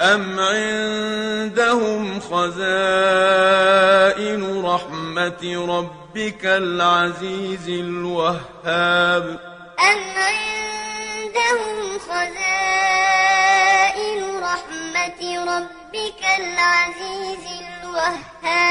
أم عندهم خزائن رحمة ربك العزيز الوهاب أم عندهم خزائن رحمة ربك العزيز الوهاب